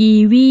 กีวี